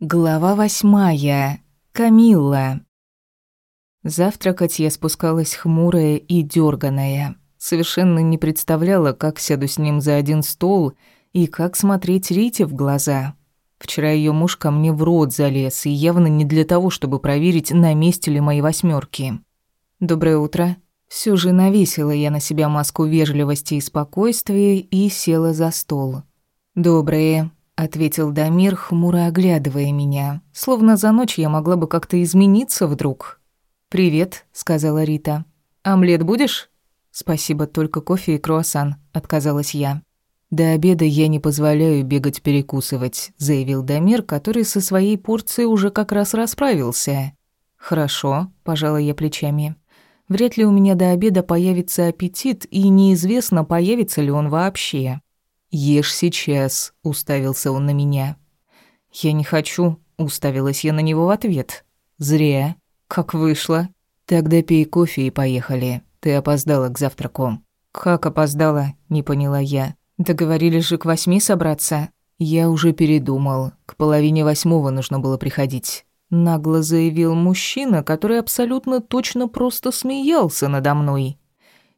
Глава восьмая. Камилла. Завтракать я спускалась хмурая и дерганая. Совершенно не представляла, как сяду с ним за один стол и как смотреть Рите в глаза. Вчера ее муж ко мне в рот залез, и явно не для того, чтобы проверить, на месте ли мои восьмерки. «Доброе утро». Все же навесила я на себя маску вежливости и спокойствия и села за стол. «Доброе», ответил Дамир, хмуро оглядывая меня, словно за ночь я могла бы как-то измениться вдруг. «Привет», — сказала Рита. «Омлет будешь?» «Спасибо, только кофе и круассан», — отказалась я. «До обеда я не позволяю бегать перекусывать», — заявил Дамир, который со своей порцией уже как раз расправился. «Хорошо», — пожала я плечами. «Вряд ли у меня до обеда появится аппетит, и неизвестно, появится ли он вообще». «Ешь сейчас», — уставился он на меня. «Я не хочу», — уставилась я на него в ответ. «Зря. Как вышло. Тогда пей кофе и поехали. Ты опоздала к завтраку». «Как опоздала?» — не поняла я. «Договорились же к восьми собраться». «Я уже передумал. К половине восьмого нужно было приходить». Нагло заявил мужчина, который абсолютно точно просто смеялся надо мной.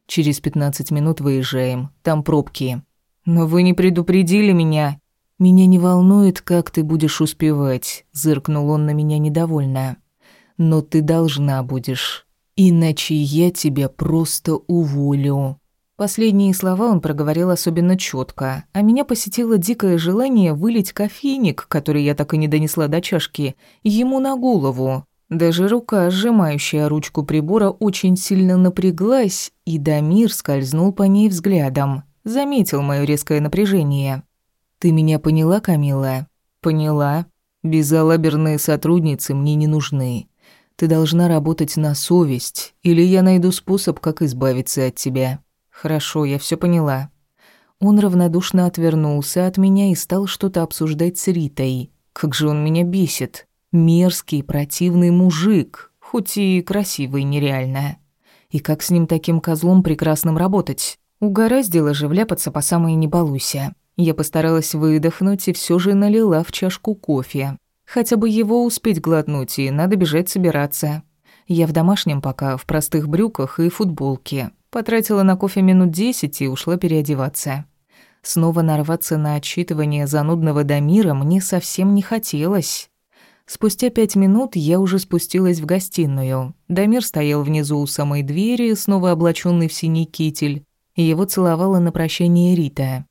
«Через пятнадцать минут выезжаем. Там пробки. «Но вы не предупредили меня». «Меня не волнует, как ты будешь успевать», — зыркнул он на меня недовольно. «Но ты должна будешь, иначе я тебя просто уволю». Последние слова он проговорил особенно четко, а меня посетило дикое желание вылить кофейник, который я так и не донесла до чашки, ему на голову. Даже рука, сжимающая ручку прибора, очень сильно напряглась, и Дамир скользнул по ней взглядом заметил моё резкое напряжение. «Ты меня поняла, Камила?» «Поняла. Безалаберные сотрудницы мне не нужны. Ты должна работать на совесть, или я найду способ, как избавиться от тебя». «Хорошо, я всё поняла». Он равнодушно отвернулся от меня и стал что-то обсуждать с Ритой. Как же он меня бесит. Мерзкий, противный мужик, хоть и красивый нереально. И как с ним таким козлом прекрасным работать? Угораздило же вляпаться по самой не балуйся. Я постаралась выдохнуть и все же налила в чашку кофе. Хотя бы его успеть глотнуть, и надо бежать собираться. Я в домашнем пока, в простых брюках и футболке. Потратила на кофе минут десять и ушла переодеваться. Снова нарваться на отчитывание занудного Дамира мне совсем не хотелось. Спустя пять минут я уже спустилась в гостиную. Дамир стоял внизу у самой двери, снова облаченный в синий китель и его целовала на прощание Рита.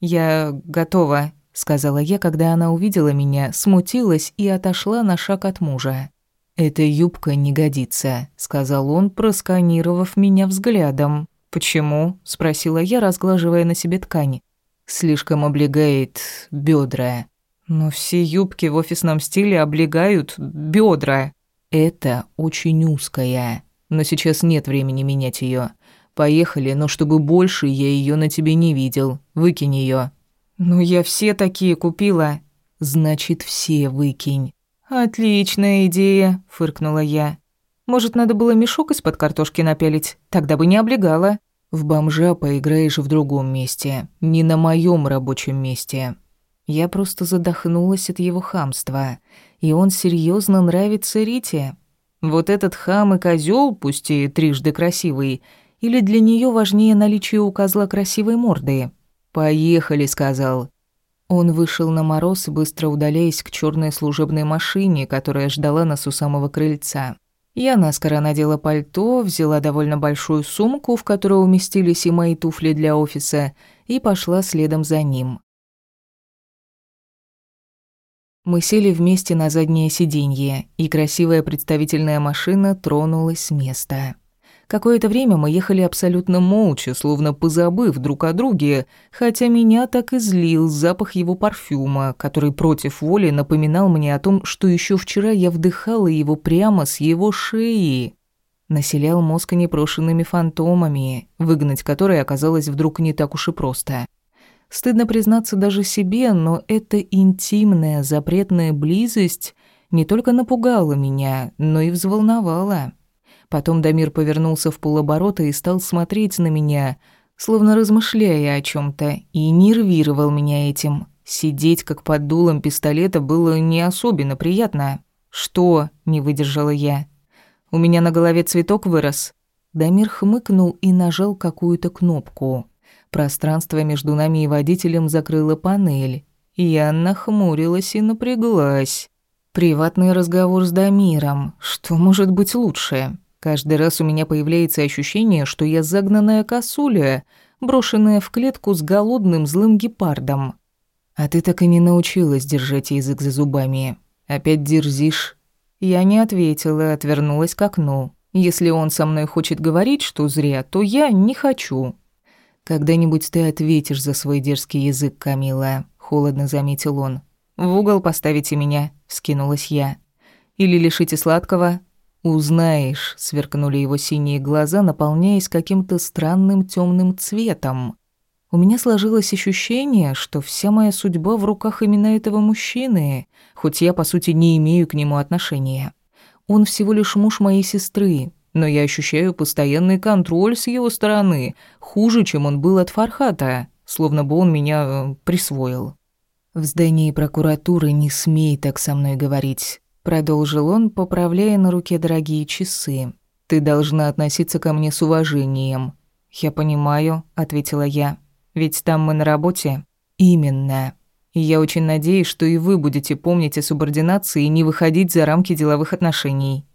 «Я готова», — сказала я, когда она увидела меня, смутилась и отошла на шаг от мужа. «Эта юбка не годится», — сказал он, просканировав меня взглядом. «Почему?» — спросила я, разглаживая на себе ткань. «Слишком облегает бедра. «Но все юбки в офисном стиле облегают бедра. «Это очень узкая, но сейчас нет времени менять ее. Поехали, но чтобы больше я ее на тебе не видел. Выкинь ее. Ну я все такие купила. Значит, все выкинь. Отличная идея, фыркнула я. Может, надо было мешок из-под картошки напялить? Тогда бы не облегала. В бомжа поиграешь в другом месте, не на моем рабочем месте. Я просто задохнулась от его хамства, и он серьезно нравится Рите. Вот этот хам и козел, пусть и трижды красивый, или для нее важнее наличие у козла красивой морды? «Поехали», — сказал. Он вышел на мороз, быстро удаляясь к черной служебной машине, которая ждала нас у самого крыльца. Я наскоро надела пальто, взяла довольно большую сумку, в которую уместились и мои туфли для офиса, и пошла следом за ним. Мы сели вместе на заднее сиденье, и красивая представительная машина тронулась с места. Какое-то время мы ехали абсолютно молча, словно позабыв друг о друге, хотя меня так и злил запах его парфюма, который против воли напоминал мне о том, что еще вчера я вдыхала его прямо с его шеи. Населял мозг непрошенными фантомами, выгнать которые оказалось вдруг не так уж и просто. Стыдно признаться даже себе, но эта интимная запретная близость не только напугала меня, но и взволновала. Потом Дамир повернулся в полоборота и стал смотреть на меня, словно размышляя о чем то и нервировал меня этим. Сидеть как под дулом пистолета было не особенно приятно. «Что?» – не выдержала я. «У меня на голове цветок вырос». Дамир хмыкнул и нажал какую-то кнопку. Пространство между нами и водителем закрыла панель. Я нахмурилась и напряглась. Приватный разговор с Дамиром. Что может быть лучше? Каждый раз у меня появляется ощущение, что я загнанная косуля, брошенная в клетку с голодным злым гепардом. А ты так и не научилась держать язык за зубами. Опять дерзишь. Я не ответила, отвернулась к окну. Если он со мной хочет говорить, что зря, то я не хочу. Когда-нибудь ты ответишь за свой дерзкий язык, Камила, холодно заметил он. В угол поставите меня, скинулась я. Или лишите сладкого? Узнаешь, сверкнули его синие глаза, наполняясь каким-то странным темным цветом. У меня сложилось ощущение, что вся моя судьба в руках именно этого мужчины, хоть я, по сути, не имею к нему отношения. Он всего лишь муж моей сестры, но я ощущаю постоянный контроль с его стороны, хуже, чем он был от Фархата, словно бы он меня э, присвоил. «В здании прокуратуры не смей так со мной говорить», — продолжил он, поправляя на руке дорогие часы. «Ты должна относиться ко мне с уважением». «Я понимаю», — ответила я. «Ведь там мы на работе». «Именно. И я очень надеюсь, что и вы будете помнить о субординации и не выходить за рамки деловых отношений».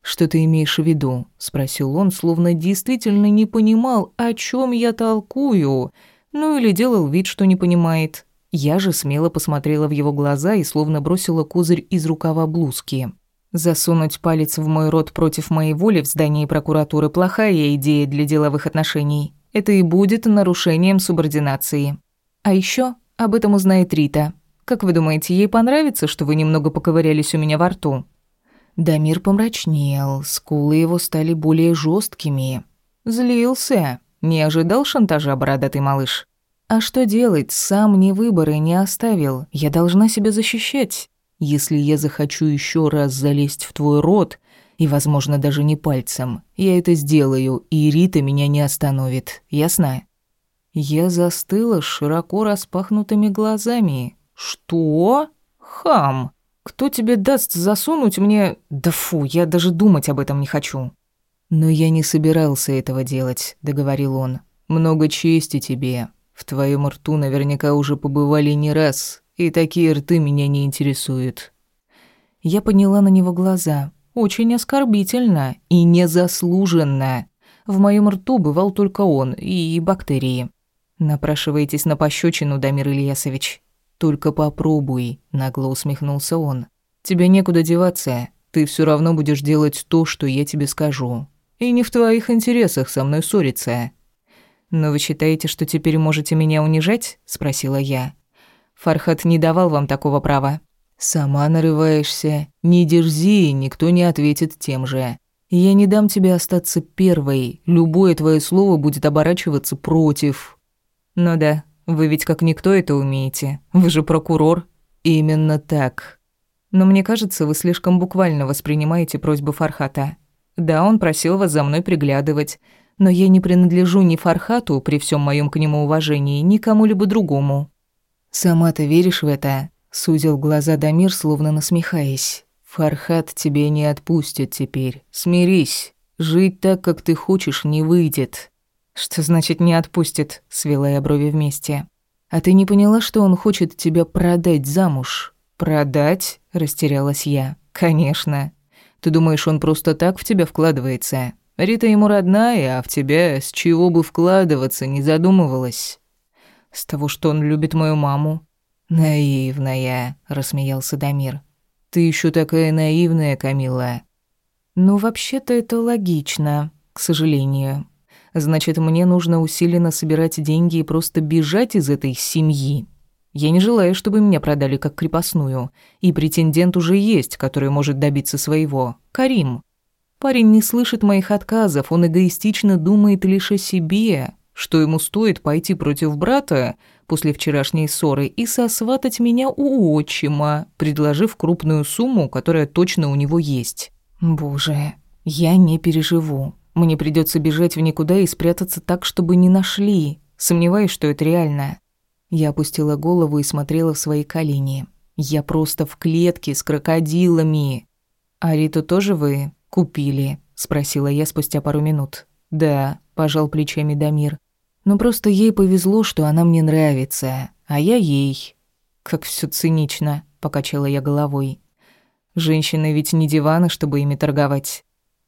«Что ты имеешь в виду?» — спросил он, словно действительно не понимал, о чем я толкую, ну или делал вид, что не понимает. Я же смело посмотрела в его глаза и словно бросила козырь из рукава блузки. Засунуть палец в мой рот против моей воли в здании прокуратуры – плохая идея для деловых отношений. Это и будет нарушением субординации. А еще об этом узнает Рита. Как вы думаете, ей понравится, что вы немного поковырялись у меня во рту? Дамир помрачнел, скулы его стали более жесткими. Злился. Не ожидал шантажа бородатый малыш. А что делать? Сам мне выбора не оставил. Я должна себя защищать. Если я захочу еще раз залезть в твой рот, и, возможно, даже не пальцем, я это сделаю, и Рита меня не остановит. Ясно? Я застыла широко распахнутыми глазами. Что? Хам. Кто тебе даст засунуть мне... Да фу, я даже думать об этом не хочу. Но я не собирался этого делать, договорил он. Много чести тебе. В твоем рту наверняка уже побывали не раз, и такие рты меня не интересуют». Я подняла на него глаза. Очень оскорбительно и незаслуженно. В моем рту бывал только он и бактерии. Напрашиваетесь на пощечину, Дамир Ильясович. Только попробуй, нагло усмехнулся он. Тебе некуда деваться. Ты все равно будешь делать то, что я тебе скажу. И не в твоих интересах со мной ссориться. «Но вы считаете, что теперь можете меня унижать?» – спросила я. «Фархат не давал вам такого права». «Сама нарываешься. Не дерзи, никто не ответит тем же. Я не дам тебе остаться первой. Любое твое слово будет оборачиваться против». «Ну да, вы ведь как никто это умеете. Вы же прокурор». «Именно так». «Но мне кажется, вы слишком буквально воспринимаете просьбу Фархата. Да, он просил вас за мной приглядывать» но я не принадлежу ни Фархату, при всем моем к нему уважении, ни кому-либо другому». «Сама ты веришь в это?» — сузил глаза Дамир, словно насмехаясь. «Фархат тебе не отпустит теперь. Смирись. Жить так, как ты хочешь, не выйдет». «Что значит «не отпустит»?» — свела я брови вместе. «А ты не поняла, что он хочет тебя продать замуж?» «Продать?» — растерялась я. «Конечно. Ты думаешь, он просто так в тебя вкладывается? Рита ему родная, а в тебя с чего бы вкладываться не задумывалась. С того, что он любит мою маму. Наивная, рассмеялся Дамир. Ты еще такая наивная, Камила. Ну, вообще-то это логично, к сожалению. Значит, мне нужно усиленно собирать деньги и просто бежать из этой семьи. Я не желаю, чтобы меня продали как крепостную, и претендент уже есть, который может добиться своего. Карим. Парень не слышит моих отказов, он эгоистично думает лишь о себе, что ему стоит пойти против брата после вчерашней ссоры и сосватать меня у отчима, предложив крупную сумму, которая точно у него есть. Боже, я не переживу. Мне придется бежать в никуда и спрятаться так, чтобы не нашли. Сомневаюсь, что это реально. Я опустила голову и смотрела в свои колени. Я просто в клетке с крокодилами. «А Риту тоже вы купили?» – спросила я спустя пару минут. «Да», – пожал плечами Дамир. «Но просто ей повезло, что она мне нравится, а я ей». «Как все цинично», – покачала я головой. «Женщины ведь не диваны, чтобы ими торговать».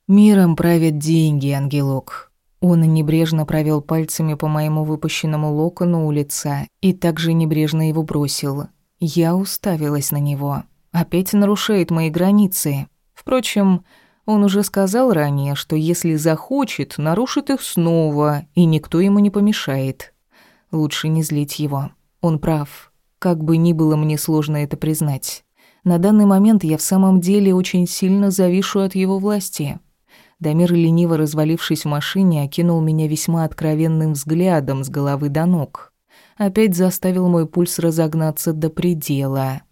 «Миром правят деньги, ангелок». Он небрежно провел пальцами по моему выпущенному локону у лица и также небрежно его бросил. Я уставилась на него. Опять нарушает мои границы. Впрочем, он уже сказал ранее, что если захочет, нарушит их снова, и никто ему не помешает. Лучше не злить его. Он прав. Как бы ни было мне сложно это признать. На данный момент я в самом деле очень сильно завишу от его власти. Дамир, лениво развалившись в машине, окинул меня весьма откровенным взглядом с головы до ног. Опять заставил мой пульс разогнаться до предела,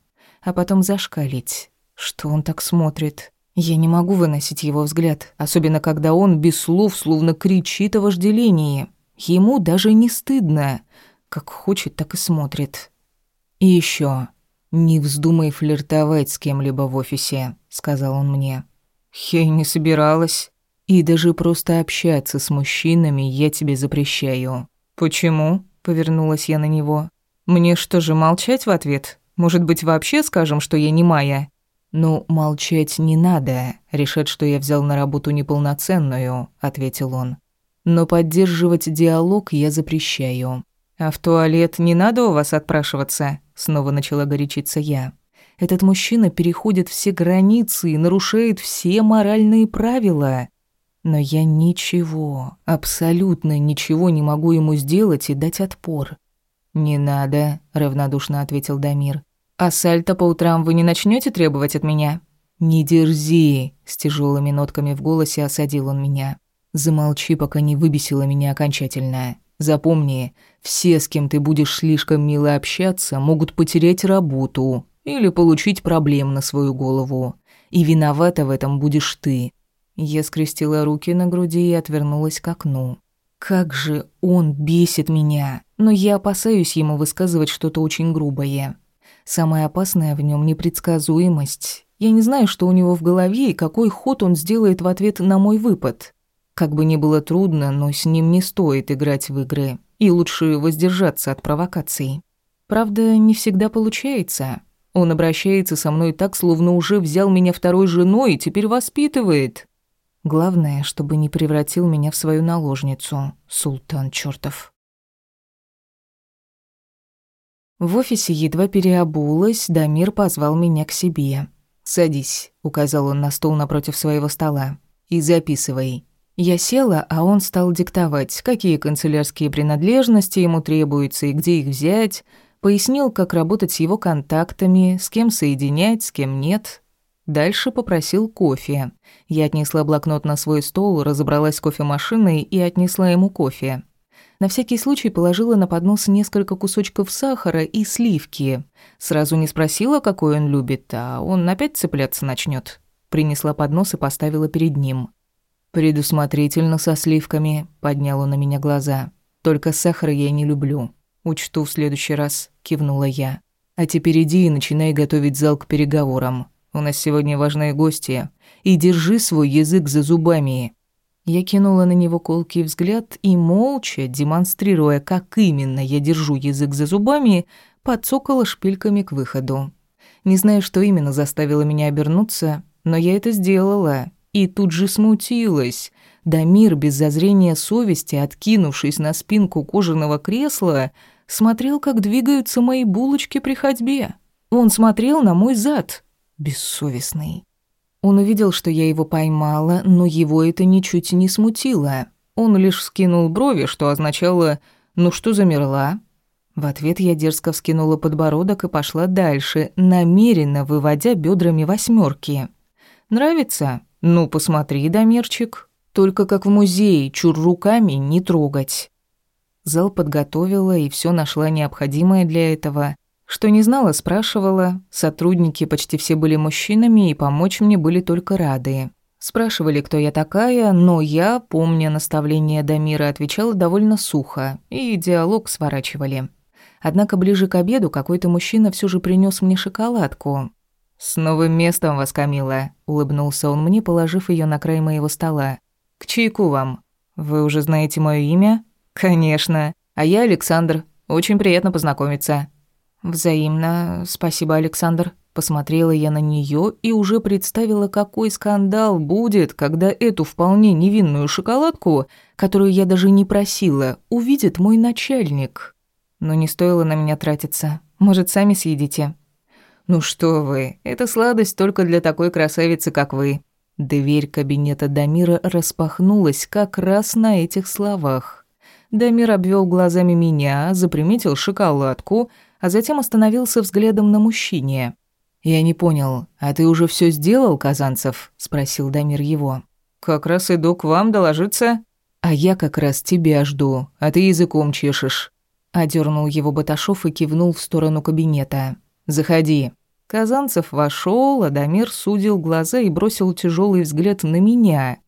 а потом зашкалить. Что он так смотрит? Я не могу выносить его взгляд, особенно когда он без слов словно кричит о вожделении. Ему даже не стыдно. Как хочет, так и смотрит. И еще, не вздумай флиртовать с кем-либо в офисе, сказал он мне. Я не собиралась. И даже просто общаться с мужчинами я тебе запрещаю. Почему? повернулась я на него. Мне что же молчать в ответ? Может быть, вообще скажем, что я не Майя? «Ну, молчать не надо. Решат, что я взял на работу неполноценную», — ответил он. «Но поддерживать диалог я запрещаю». «А в туалет не надо у вас отпрашиваться?» — снова начала горячиться я. «Этот мужчина переходит все границы и нарушает все моральные правила. Но я ничего, абсолютно ничего не могу ему сделать и дать отпор». «Не надо», — равнодушно ответил Дамир. «А сальто по утрам вы не начнете требовать от меня?» «Не дерзи», — с тяжелыми нотками в голосе осадил он меня. «Замолчи, пока не выбесила меня окончательно. Запомни, все, с кем ты будешь слишком мило общаться, могут потерять работу или получить проблем на свою голову. И виновата в этом будешь ты». Я скрестила руки на груди и отвернулась к окну. «Как же он бесит меня!» Но я опасаюсь ему высказывать что-то очень грубое. Самое опасное в нем непредсказуемость. Я не знаю, что у него в голове и какой ход он сделает в ответ на мой выпад. Как бы ни было трудно, но с ним не стоит играть в игры. И лучше воздержаться от провокаций. Правда, не всегда получается. Он обращается со мной так, словно уже взял меня второй женой и теперь воспитывает. Главное, чтобы не превратил меня в свою наложницу, султан чёртов. В офисе едва переобулась, Дамир позвал меня к себе. «Садись», — указал он на стол напротив своего стола. «И записывай». Я села, а он стал диктовать, какие канцелярские принадлежности ему требуются и где их взять, пояснил, как работать с его контактами, с кем соединять, с кем нет. Дальше попросил кофе. Я отнесла блокнот на свой стол, разобралась с кофемашиной и отнесла ему кофе. На всякий случай положила на поднос несколько кусочков сахара и сливки. Сразу не спросила, какой он любит, а он опять цепляться начнет. Принесла поднос и поставила перед ним. «Предусмотрительно со сливками», — поднял он на меня глаза. «Только сахара я не люблю. Учту в следующий раз», — кивнула я. «А теперь иди и начинай готовить зал к переговорам. У нас сегодня важные гости. И держи свой язык за зубами. Я кинула на него колкий взгляд и, молча, демонстрируя, как именно я держу язык за зубами, подцокала шпильками к выходу. Не знаю, что именно заставило меня обернуться, но я это сделала и тут же смутилась. Дамир, без зазрения совести, откинувшись на спинку кожаного кресла, смотрел, как двигаются мои булочки при ходьбе. Он смотрел на мой зад, бессовестный. Он увидел, что я его поймала, но его это ничуть не смутило. Он лишь скинул брови, что означало «ну что замерла?». В ответ я дерзко вскинула подбородок и пошла дальше, намеренно выводя бедрами восьмерки. «Нравится? Ну, посмотри, Дамирчик. Только как в музее, чур руками не трогать». Зал подготовила и все нашла необходимое для этого – что не знала, спрашивала. Сотрудники почти все были мужчинами и помочь мне были только рады. Спрашивали, кто я такая, но я, помня наставление Дамира, отвечала довольно сухо, и диалог сворачивали. Однако ближе к обеду какой-то мужчина все же принес мне шоколадку. «С новым местом вас, Камила», — улыбнулся он мне, положив ее на край моего стола. «К чайку вам. Вы уже знаете мое имя?» «Конечно. А я Александр. Очень приятно познакомиться». «Взаимно. Спасибо, Александр». Посмотрела я на нее и уже представила, какой скандал будет, когда эту вполне невинную шоколадку, которую я даже не просила, увидит мой начальник. Но не стоило на меня тратиться. Может, сами съедите? Ну что вы, это сладость только для такой красавицы, как вы. Дверь кабинета Дамира распахнулась как раз на этих словах. Дамир обвел глазами меня, заприметил шоколадку, а затем остановился взглядом на мужчине. «Я не понял, а ты уже все сделал, Казанцев?» – спросил Дамир его. «Как раз иду к вам доложиться». «А я как раз тебя жду, а ты языком чешешь». Одернул его Баташов и кивнул в сторону кабинета. «Заходи». Казанцев вошел, а Дамир судил глаза и бросил тяжелый взгляд на меня.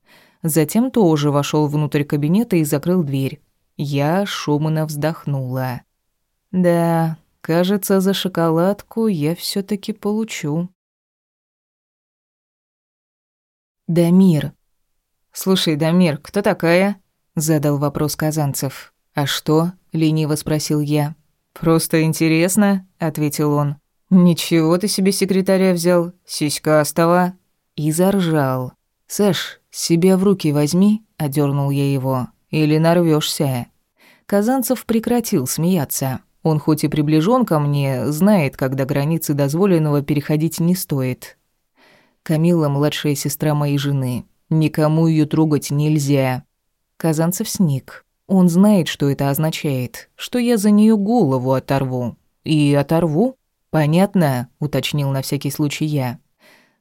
Затем тоже вошел внутрь кабинета и закрыл дверь. Я шумно вздохнула. «Да, кажется, за шоколадку я все таки получу». «Дамир». «Слушай, Дамир, кто такая?» — задал вопрос Казанцев. «А что?» — лениво спросил я. «Просто интересно», — ответил он. «Ничего ты себе секретаря взял, сиська остава». И заржал. «Саш, себя в руки возьми», — одернул я его, — «или нарвешься. Казанцев прекратил смеяться. Он хоть и приближен ко мне, знает, когда границы дозволенного переходить не стоит. Камила – младшая сестра моей жены. Никому ее трогать нельзя. Казанцев сник. Он знает, что это означает, что я за нее голову оторву. И оторву? Понятно, уточнил на всякий случай я.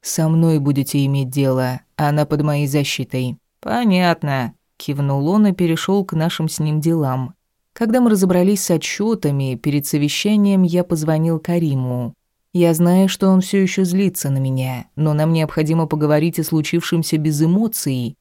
Со мной будете иметь дело, она под моей защитой. Понятно, кивнул он и перешел к нашим с ним делам. Когда мы разобрались с отчетами, перед совещанием я позвонил Кариму. Я знаю, что он все еще злится на меня, но нам необходимо поговорить о случившемся без эмоций.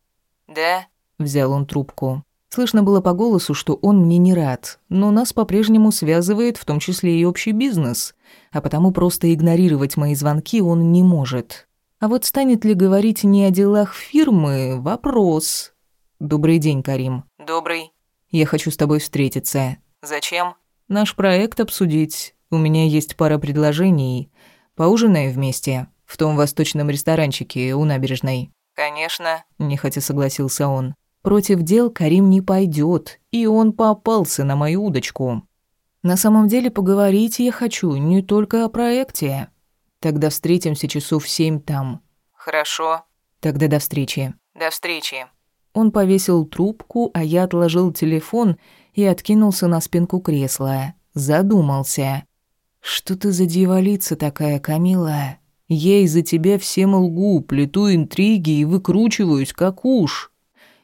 «Да?» – взял он трубку. Слышно было по голосу, что он мне не рад, но нас по-прежнему связывает, в том числе и общий бизнес, а потому просто игнорировать мои звонки он не может. А вот станет ли говорить не о делах фирмы – вопрос. «Добрый день, Карим». «Добрый». «Я хочу с тобой встретиться». «Зачем?» «Наш проект обсудить. У меня есть пара предложений. Поужинаем вместе в том восточном ресторанчике у набережной». «Конечно», – нехотя согласился он. Против дел Карим не пойдет, и он попался на мою удочку. На самом деле поговорить я хочу не только о проекте. Тогда встретимся часов в семь там. Хорошо. Тогда до встречи. До встречи. Он повесил трубку, а я отложил телефон и откинулся на спинку кресла. Задумался. «Что ты за дьяволица такая, Камила? Я из-за тебя всем лгу, плету интриги и выкручиваюсь, как уж.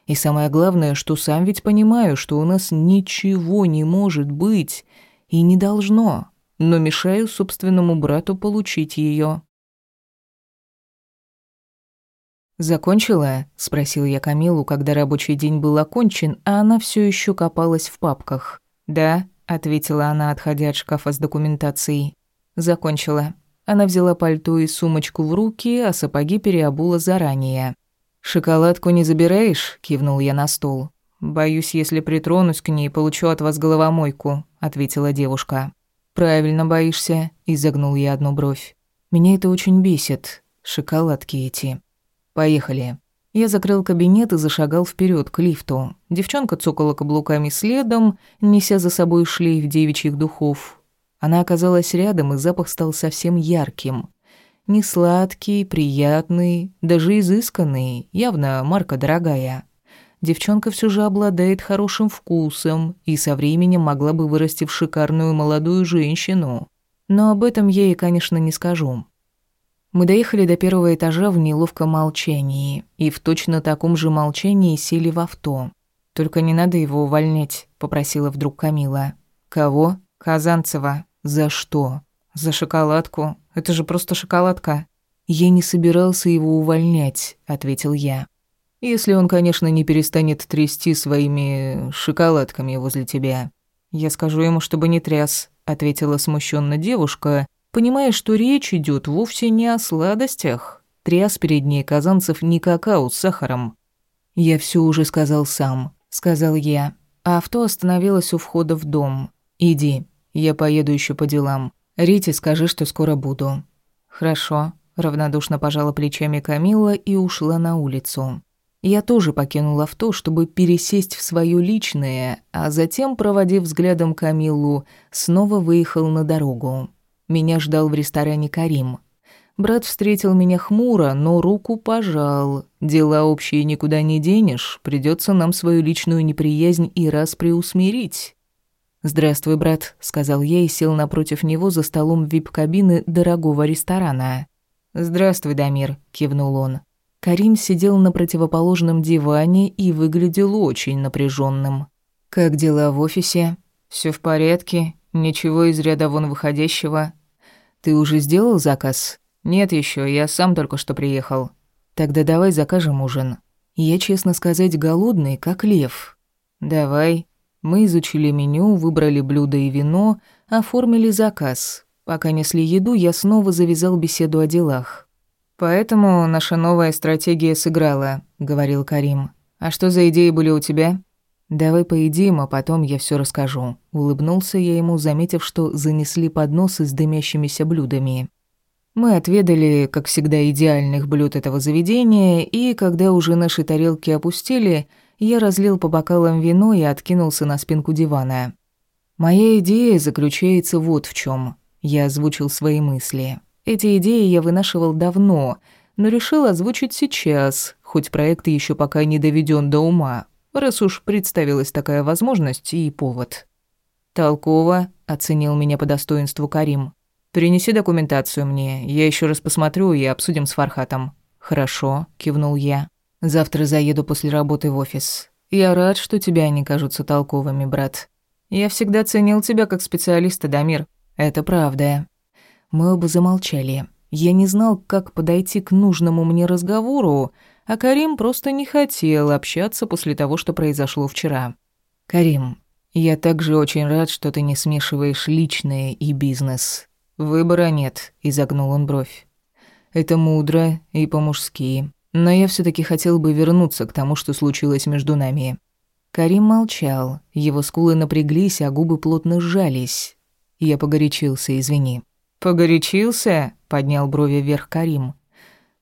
И самое главное, что сам ведь понимаю, что у нас ничего не может быть и не должно, но мешаю собственному брату получить ее. «Закончила?» – спросил я Камилу, когда рабочий день был окончен, а она все еще копалась в папках. «Да», – ответила она, отходя от шкафа с документацией. «Закончила». Она взяла пальто и сумочку в руки, а сапоги переобула заранее. «Шоколадку не забираешь?» – кивнул я на стол. «Боюсь, если притронусь к ней, получу от вас головомойку», – ответила девушка. «Правильно боишься», – изогнул я одну бровь. «Меня это очень бесит. Шоколадки эти. Поехали». Я закрыл кабинет и зашагал вперед к лифту. Девчонка цокала каблуками следом, неся за собой шлейф девичьих духов. Она оказалась рядом, и запах стал совсем ярким. Не сладкий, приятный, даже изысканный, явно марка дорогая. Девчонка все же обладает хорошим вкусом и со временем могла бы вырасти в шикарную молодую женщину. Но об этом я ей, конечно, не скажу. Мы доехали до первого этажа в неловком молчании, и в точно таком же молчании сели в авто. «Только не надо его увольнять», — попросила вдруг Камила. «Кого?» «Казанцева». «За что?» «За шоколадку. Это же просто шоколадка». «Я не собирался его увольнять», — ответил я. «Если он, конечно, не перестанет трясти своими шоколадками возле тебя. Я скажу ему, чтобы не тряс», ответила смущенно девушка, понимая, что речь идет вовсе не о сладостях. Тряс перед ней казанцев не какао с сахаром. «Я все уже сказал сам», — сказал я. Авто остановилось у входа в дом. «Иди, я поеду еще по делам. Рите скажи, что скоро буду». «Хорошо», — равнодушно пожала плечами Камила и ушла на улицу. Я тоже покинул авто, чтобы пересесть в свое личное, а затем, проводив взглядом Камилу, снова выехал на дорогу. Меня ждал в ресторане Карим. Брат встретил меня хмуро, но руку пожал. Дела общие никуда не денешь, придется нам свою личную неприязнь и раз приусмирить. «Здравствуй, брат», — сказал я и сел напротив него за столом вип-кабины дорогого ресторана. «Здравствуй, Дамир», — кивнул он. Карим сидел на противоположном диване и выглядел очень напряженным. «Как дела в офисе?» Все в порядке, ничего из ряда вон выходящего. Ты уже сделал заказ?» «Нет еще, я сам только что приехал». «Тогда давай закажем ужин». Я, честно сказать, голодный, как лев. «Давай». Мы изучили меню, выбрали блюдо и вино, оформили заказ. Пока несли еду, я снова завязал беседу о делах. «Поэтому наша новая стратегия сыграла», — говорил Карим. «А что за идеи были у тебя?» «Давай поедим, а потом я все расскажу», — улыбнулся я ему, заметив, что занесли подносы с дымящимися блюдами. Мы отведали, как всегда, идеальных блюд этого заведения, и когда уже наши тарелки опустили, я разлил по бокалам вино и откинулся на спинку дивана. «Моя идея заключается вот в чем. Я озвучил свои мысли. Эти идеи я вынашивал давно, но решил озвучить сейчас, хоть проект еще пока не доведен до ума, раз уж представилась такая возможность и повод. «Толково», — оценил меня по достоинству Карим. «Принеси документацию мне, я еще раз посмотрю и обсудим с Фархатом». «Хорошо», — кивнул я. «Завтра заеду после работы в офис. Я рад, что тебя они кажутся толковыми, брат. Я всегда ценил тебя как специалиста, Дамир. Это правда. Мы оба замолчали. Я не знал, как подойти к нужному мне разговору, а Карим просто не хотел общаться после того, что произошло вчера. «Карим, я также очень рад, что ты не смешиваешь личное и бизнес. Выбора нет», — изогнул он бровь. «Это мудро и по-мужски, но я все таки хотел бы вернуться к тому, что случилось между нами». Карим молчал, его скулы напряглись, а губы плотно сжались. Я погорячился, извини. «Погорячился?» — поднял брови вверх Карим.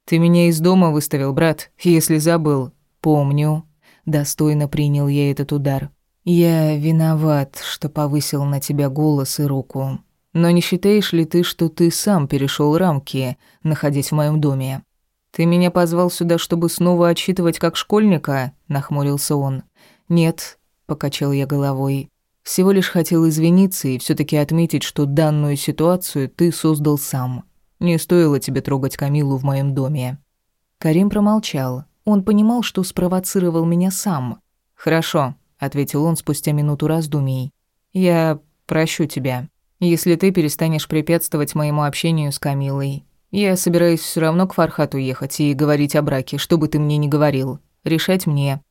«Ты меня из дома выставил, брат, если забыл». «Помню». Достойно принял я этот удар. «Я виноват, что повысил на тебя голос и руку. Но не считаешь ли ты, что ты сам перешел рамки, находясь в моем доме?» «Ты меня позвал сюда, чтобы снова отчитывать как школьника?» — нахмурился он. «Нет», — покачал я головой. Всего лишь хотел извиниться и все таки отметить, что данную ситуацию ты создал сам. Не стоило тебе трогать Камилу в моем доме». Карим промолчал. Он понимал, что спровоцировал меня сам. «Хорошо», — ответил он спустя минуту раздумий. «Я прощу тебя, если ты перестанешь препятствовать моему общению с Камилой. Я собираюсь все равно к Фархату ехать и говорить о браке, что бы ты мне ни говорил. Решать мне.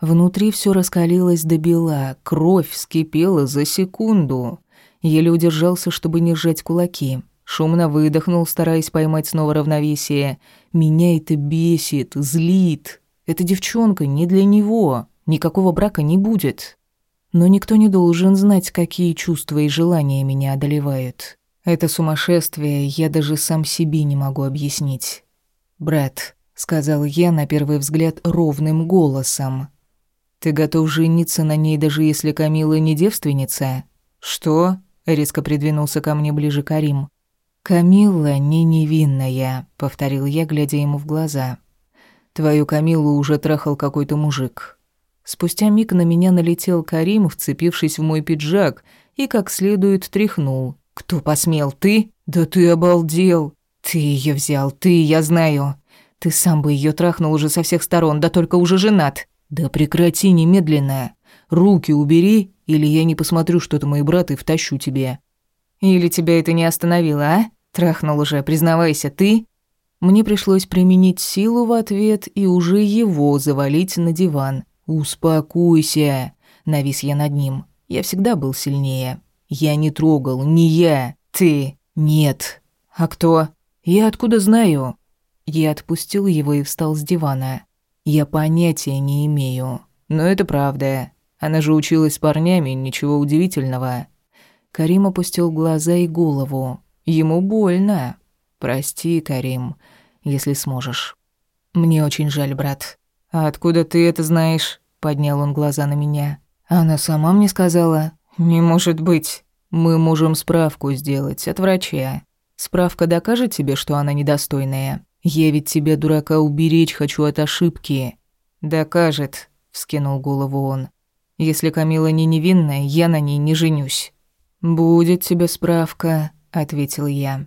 Внутри все раскалилось до бела, кровь вскипела за секунду. Еле удержался, чтобы не сжать кулаки. Шумно выдохнул, стараясь поймать снова равновесие. «Меня это бесит, злит. Эта девчонка не для него. Никакого брака не будет. Но никто не должен знать, какие чувства и желания меня одолевают. Это сумасшествие я даже сам себе не могу объяснить. «Брат», — сказал я на первый взгляд ровным голосом, ты готов жениться на ней, даже если Камила не девственница? Что? Резко придвинулся ко мне ближе Карим. Камилла не невинная, повторил я, глядя ему в глаза. Твою Камилу уже трахал какой-то мужик. Спустя миг на меня налетел Карим, вцепившись в мой пиджак, и как следует тряхнул. «Кто посмел? Ты? Да ты обалдел! Ты ее взял, ты, я знаю. Ты сам бы ее трахнул уже со всех сторон, да только уже женат. «Да прекрати немедленно! Руки убери, или я не посмотрю, что ты мой брат, и втащу тебе». «Или тебя это не остановило, а? Трахнул уже, признавайся, ты?» Мне пришлось применить силу в ответ и уже его завалить на диван. «Успокойся!» — навис я над ним. Я всегда был сильнее. Я не трогал, не я. Ты. Нет. А кто? Я откуда знаю? Я отпустил его и встал с дивана. Я понятия не имею. Но это правда. Она же училась с парнями, ничего удивительного. Карим опустил глаза и голову. Ему больно. Прости, Карим, если сможешь. Мне очень жаль, брат. А откуда ты это знаешь? Поднял он глаза на меня. Она сама мне сказала. Не может быть. Мы можем справку сделать от врача. Справка докажет тебе, что она недостойная. Я ведь тебя, дурака, уберечь хочу от ошибки. Докажет, вскинул голову он. Если Камила не невинная, я на ней не женюсь. Будет тебе справка, ответил я.